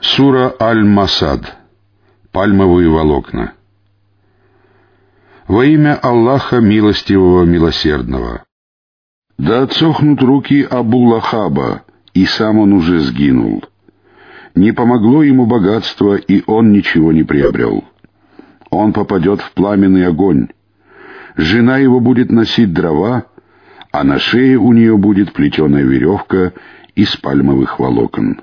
Сура Аль-Масад. Пальмовые волокна. Во имя Аллаха Милостивого Милосердного. Да отсохнут руки Абу-Лахаба, и сам он уже сгинул. Не помогло ему богатство, и он ничего не приобрел. Он попадет в пламенный огонь. Жена его будет носить дрова, а на шее у нее будет плетеная веревка из пальмовых волокон.